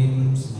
Abrams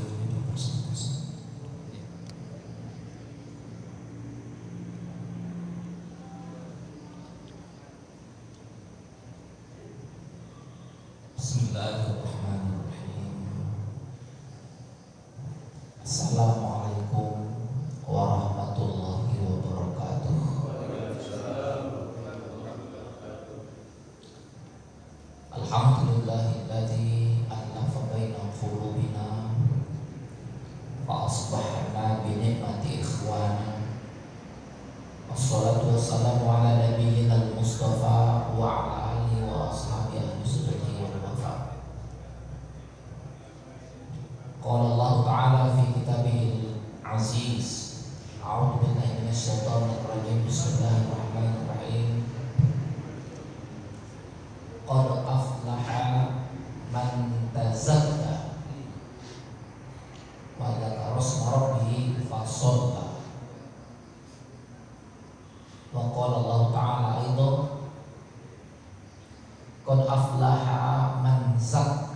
الله تعالى في كتابه العزيز. أعوذ بالله من الشيطان الرجيم. بسم الله الرحمن الرحيم. قد أفلح من تزكى وذكر اسم ربه فصلى وقال الله تعالى أيضا قد أفلح من زكى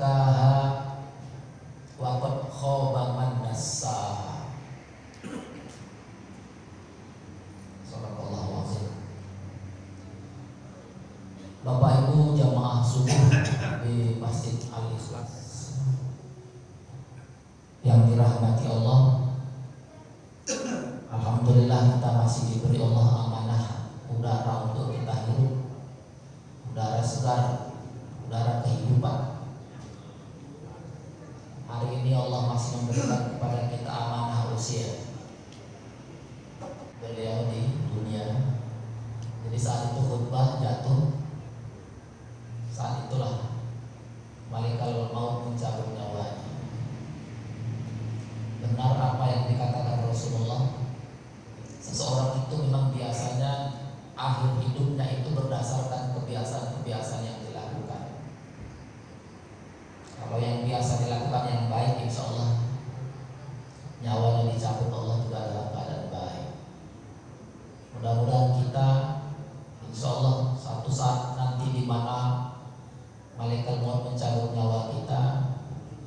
masih diberi Allah amanah udara untuk kita hidup, udara segar, udara kehidupan. Hari ini Allah masih memberikan kepada kita amanah usia. Beliau di dunia. Jadi saat itu khutbah jatuh saat itulah malaikat maut mencabut nyawanya. Benar apa yang dikatakan Rasulullah. Seseorang itu memang biasanya akhir hidupnya itu berdasarkan kebiasaan-kebiasaan yang dilakukan. Kalau yang biasa dilakukan yang baik, insya Allah nyawanya dicabut Allah juga dalam keadaan baik. Mudah-mudahan kita, insya Allah satu saat nanti di mana malaikat maut mencabut nyawa kita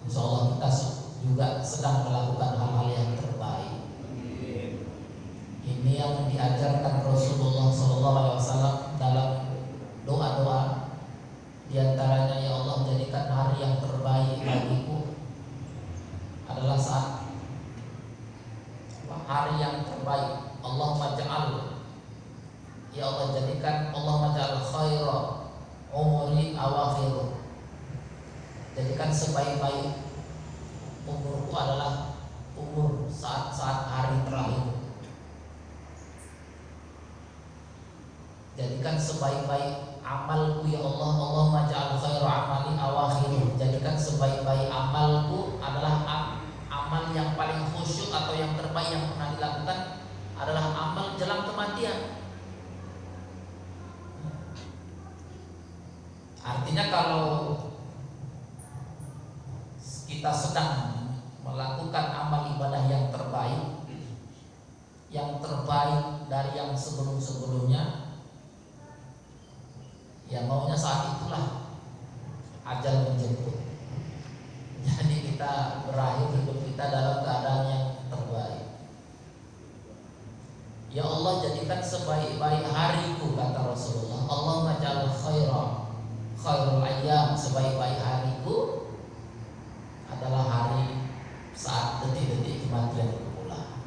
Insya Allah kita juga sedang melakukan hal-hal yang terbaik. Ini yang diajarkan Rasulullah SAW dalam doa-doa. Di antaranya ya Allah jadikan hari yang terbaik bagiku. Adalah saat hari yang terbaik Allah maja'al ya Allah jadikan Allah maja'al khairah umuri awakhir jadikan sebaik-baik umurku adalah umur saat-saat hari terakhir jadikan sebaik-baik amalku ya Allah. Allah maja'al khairu amali awakhir. Jadikan sebaik-baik amalku adalah amal yang paling khusyuk atau yang terbaik yang pernah dilakukan adalah amal jelang kematian. Artinya kalau kita sedang melakukan amal ibadah yang terbaik Yang terbaik dari yang sebelum-sebelumnya Ya maunya saat itulah Ajal menjemput. Jadi kita berakhir hidup kita dalam keadaan yang terbaik. Ya Allah jadikan sebaik-baik hariku kata Rasulullah. Allah majal khairah khairul ayyam sebaik-baik hariku adalah hari saat detik-detik kematian pula.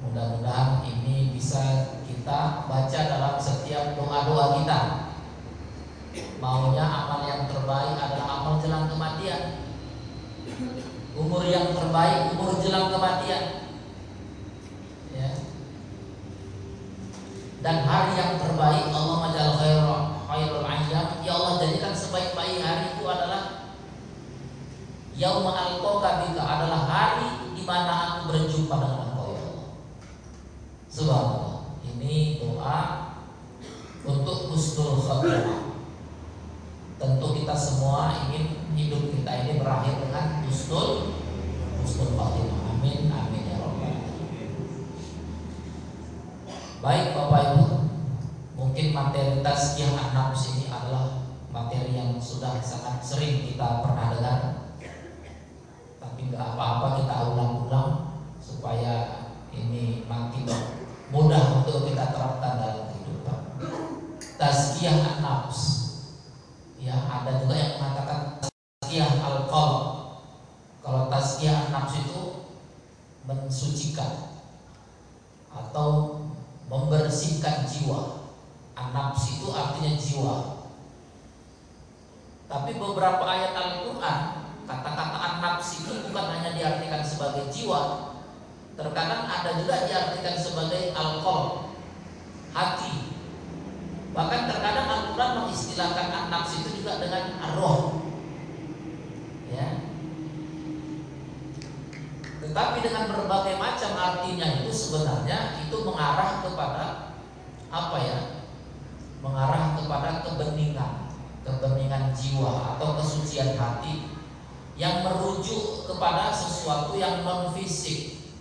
Mudah-mudahan ini bisa kita baca dalam setiap doa-doa kita. Maunya amal yang terbaik adalah amal jelang kematian. Umur yang umur jelang kematian. Ya. Dan hari yang terbaik Allah majal khairah khairul ayyam ya Allah jadikan sebaik-baik hariku adalah yauma alqaka bika adalah hari di mana aku berjumpa dengan Engkau ya Allah. Subhanallah. Ini doa untuk husnul khatimah. Baik Bapak Ibu, mungkin materi yang anak sini ini adalah materi yang sudah sangat sering kita pernah dengar. Tapi gak apa-apa kita ulang-ulang supaya ini makin mudah untuk kita terapkan dalam kehidupan. Tazkiyah an-nafs Tapi beberapa ayat Al-Quran Kata-kata nafsu itu bukan hanya diartikan sebagai jiwa Terkadang ada juga diartikan sebagai alkohol Hati. Bahkan terkadang Al-Quran mengistilahkan nafsu itu juga dengan roh Ya. Tetapi dengan berbagai macam artinya itu sebenarnya itu mengarah kepada apa ya? Mengarah kepada kebeningan, kebeningan jiwa atau kesucian hati yang merujuk kepada sesuatu yang non fisik.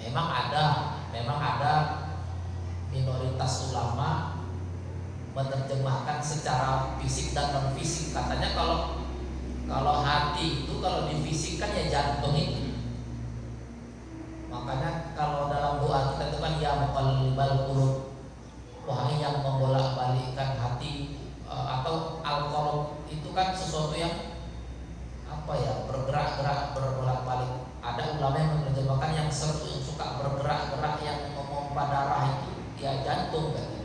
Memang ada, memang ada minoritas ulama menerjemahkan secara fisik dan non fisik. Katanya kalau kalau hati itu kalau difisikkan ya jantung itu. Makanya kalau dalam doa kita itu kan ya muqallibal qulub wahai yang membolak-balikkan hati eh, atau alkohol itu kan sesuatu yang apa ya bergerak-gerak berbolak-balik. Ada ulama yang menerjemahkan yang seru yang suka bergerak-gerak yang memompa darah itu ya jantung kan.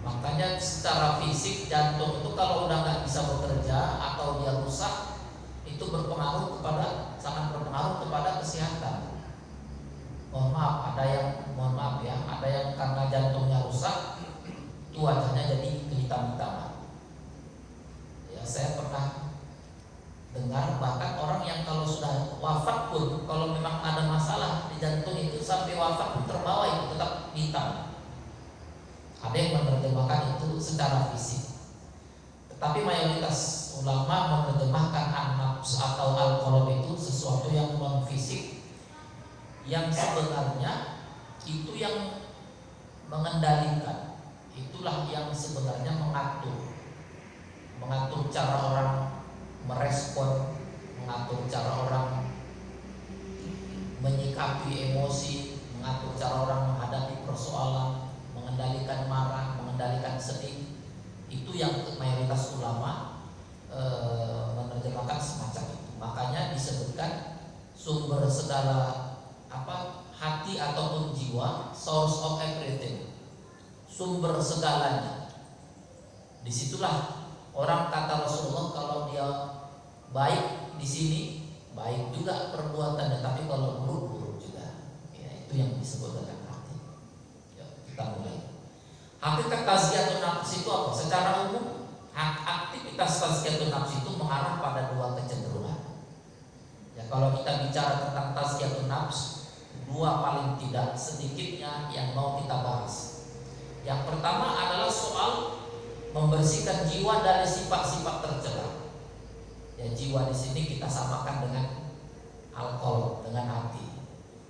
Makanya secara fisik jantung itu kalau udah nggak bisa bekerja atau dia rusak itu berpengaruh kepada sangat berpengaruh kepada kesehatan. Mohon maaf, ada yang mohon maaf ya, ada yang karena jantungnya rusak itu wajahnya jadi kehitam-hitaman. Ya saya pernah dengar bahkan orang yang kalau sudah wafat pun kalau memang ada masalah di jantung itu sampai wafat pun terbawa itu tetap hitam ada yang menerjemahkan itu secara fisik. Tetapi mayoritas ulama menerjemahkan an-nafs atau al itu sesuatu yang non fisik yang sebenarnya itu yang mengendalikan. Itulah yang sebenarnya mengatur. Mengatur cara orang merespon, mengatur cara orang menyikapi emosi, mengatur cara orang menghadapi persoalan, mengendalikan marah, mengendalikan sedih, itu yang mayoritas ulama e, menerjemahkan semacam itu. Makanya disebutkan sumber segala apa hati ataupun jiwa, source of everything, sumber segalanya. Di situlah orang kata Rasulullah kalau dia baik di sini baik juga perbuatannya, tapi kalau buruk buruk juga. Ya, itu yang disebut dengan hati. Ya, kita mulai. Hakikat tazkiyatun nafs itu apa? Secara umum aktivitas tazkiyatun nafs itu mengarah pada dua kecenderungan. Ya kalau kita bicara tentang tazkiyatun nafs, dua paling tidak sedikitnya yang mau kita bahas. Yang pertama adalah soal membersihkan jiwa dari sifat-sifat tercela. Ya jiwa di sini kita samakan dengan alkohol, dengan hati.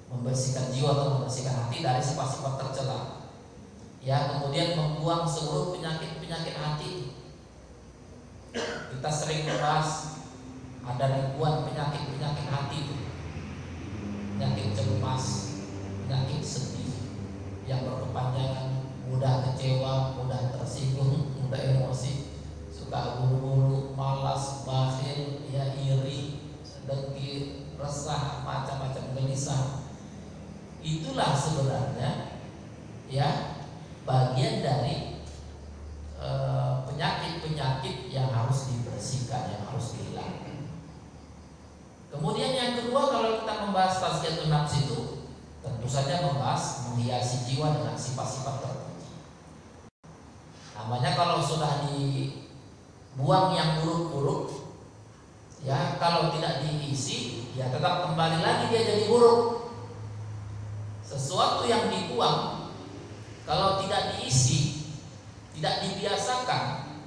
Membersihkan jiwa atau membersihkan hati dari sifat-sifat tercela ya kemudian membuang seluruh penyakit-penyakit hati. Kita sering membahas ada ribuan penyakit-penyakit hati itu. Penyakit cemas, penyakit sedih yang berkepanjangan, mudah kecewa, mudah tersinggung, mudah emosi, suka buru-buru, malas, bakhil, ya iri, dengki, resah, macam-macam gelisah. Itulah sebenarnya ya bagian dari eh, penyakit-penyakit yang harus dibersihkan, yang harus dihilangkan. Kemudian yang kedua kalau kita membahas tasjatun nafs itu tentu saja membahas menghiasi jiwa dengan sifat-sifat terpuji. Namanya kalau sudah dibuang yang buruk-buruk, ya kalau tidak diisi, ya tetap kembali lagi dia jadi buruk. Sesuatu yang dibuang kalau tidak diisi, tidak dibiasakan,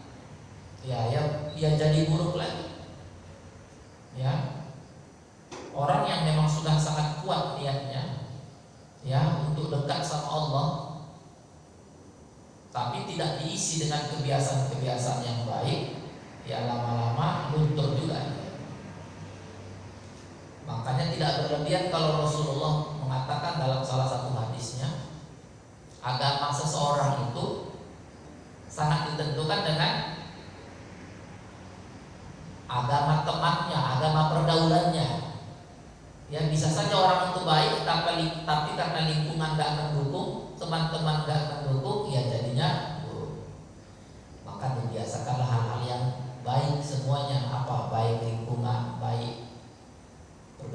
ya ya dia jadi buruk lagi. Ya. Orang yang memang sudah sangat kuat niatnya ya dekat sama Allah tapi tidak diisi dengan kebiasaan-kebiasaan yang baik, ya lama-lama luntur juga. Makanya tidak berlebihan kalau Rasulullah mengatakan dalam salah satu hadisnya, agama seseorang itu sangat ditentukan dengan agama temannya, agama pergaulannya. Ya bisa saja orang itu baik tapi, tapi karena lingkungan gak mendukung, teman-teman gak mendukung, ya jadinya buruk. Maka dibiasakanlah hal-hal yang baik semuanya apa baik lingkungan, baik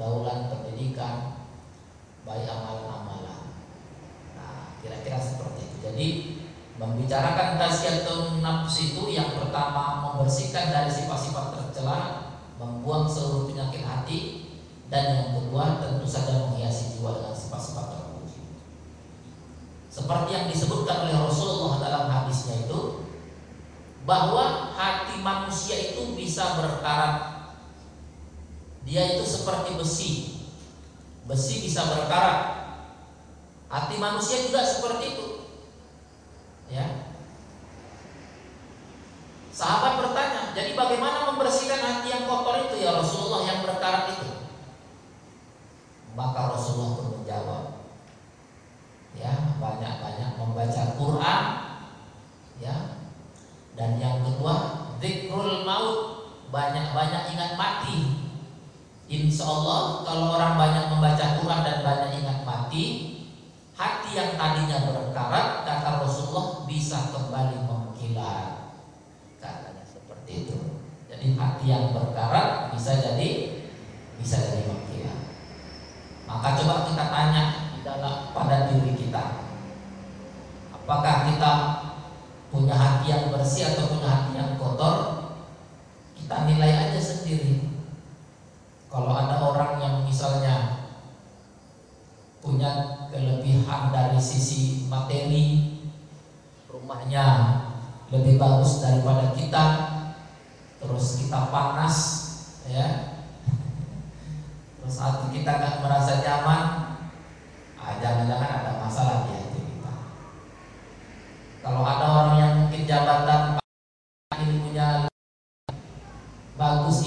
pergaulan, pendidikan, baik amalan-amalan. Nah, kira-kira seperti itu. Jadi membicarakan tasyiatun nafs itu yang pertama membersihkan dari sifat-sifat tercela, membuang seluruh penyakit hati, dan yang kedua tentu saja menghiasi jiwa dengan sifat-sifat terpuji. Seperti yang disebutkan oleh Rasulullah dalam hadisnya itu bahwa hati manusia itu bisa berkarat. Dia itu seperti besi. Besi bisa berkarat. Hati manusia juga seperti itu. Ya. Sahabat bertanya, jadi bagaimana membersihkan hati yang kotor itu ya Rasulullah yang berkarat itu? Maka Rasulullah pun menjawab Ya banyak-banyak membaca Quran Ya Dan yang kedua Zikrul maut Banyak-banyak ingat mati Insya Allah kalau orang banyak membaca Quran dan banyak ingat mati Hati yang tadinya berkarat Kata Rasulullah bisa kembali mengkilat. Katanya seperti itu. Jadi hati yang berkarat bisa jadi Bisa jadi mengkilat dari sisi materi rumahnya lebih bagus daripada kita? Terus kita panas ya. Terus saat kita nggak merasa nyaman? Ah, jangan-jangan ada masalah di hati kita. Kalau ada orang yang mungkin jabatan punya bagus